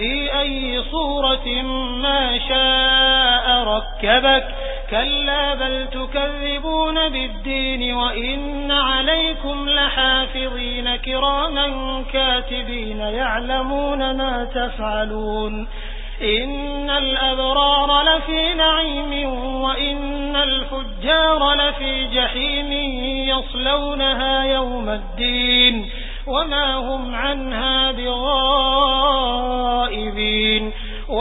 في أي صورة ما شاء ركبك. كلا بل تكذبون بالدين وإن عليكم لحافظين كراما كاتبين يعلمون ما تفعلون. إن الأبرار لفي نعيم وإن الفجار لفي جحيم يصلونها يوم الدين. وما هم عنها بغائبين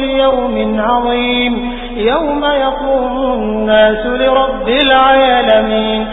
ليوم عظيم يوم يقوم الناس